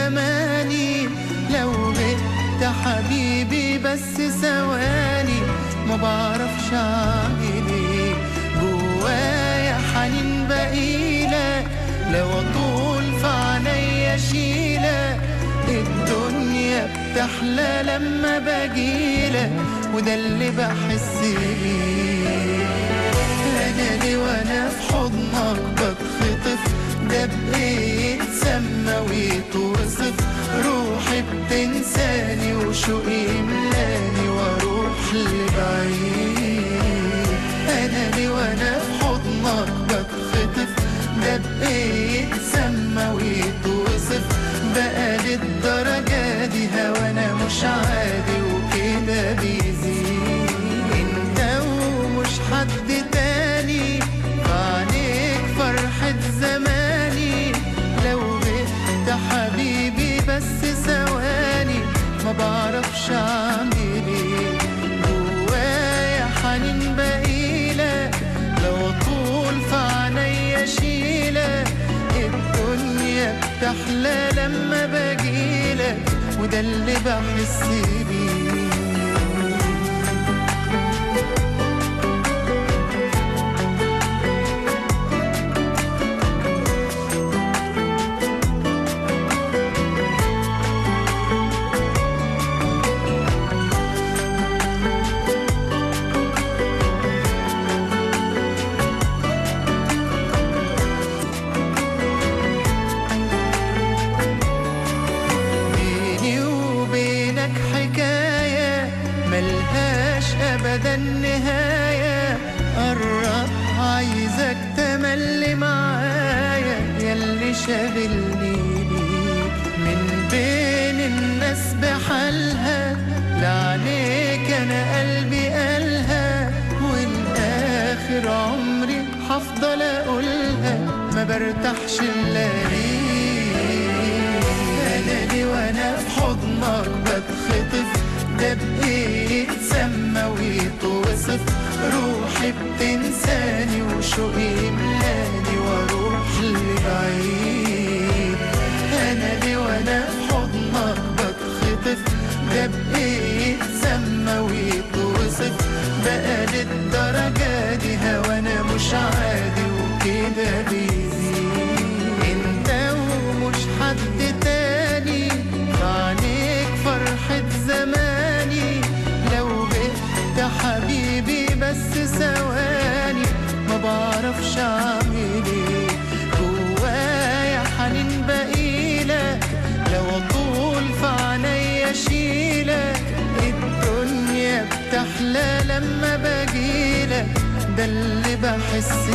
زماني. لو مت حبيبي بس ثواني. ما بعرفش اعمل إيه جوايا حنين بقيلة لو اطول في عينيا شيلك الدنيا بتحلى لما بجيلك وده اللي بحس بيه. وشوقي يملاني وأروح لبعيد أنا ليه وأنا في حضنك بتخطف ده بايه يتسمى ويتوصف. بقى للدرجة دي هوانا مش عادي جوايا حنين لو اطول في الدنيا بتحلى لما باجيلك وده اللي بحس بيه. أبدا نهاية قرب عايزك تملي معايا. ياللي شاغلني بيك من بين الناس بحالها. لعليك أنا قلبي قالها. والآخر عمري هفضل أقولها. ما برتاحش إلا ليك. أنا ليه وأنا في حضنك؟ بتنساني وشوقي يملاني وأروح لبعيد أنا ليه وأنا في حضنك بتخطف ده بايه يتسمى ويتوصف بقى للدرجة بعرفش اعمل جوايا حنين بقيلك لو أطول في عينيا اشيلك الدنيا بتحلى لما باجيلك ده اللي بحس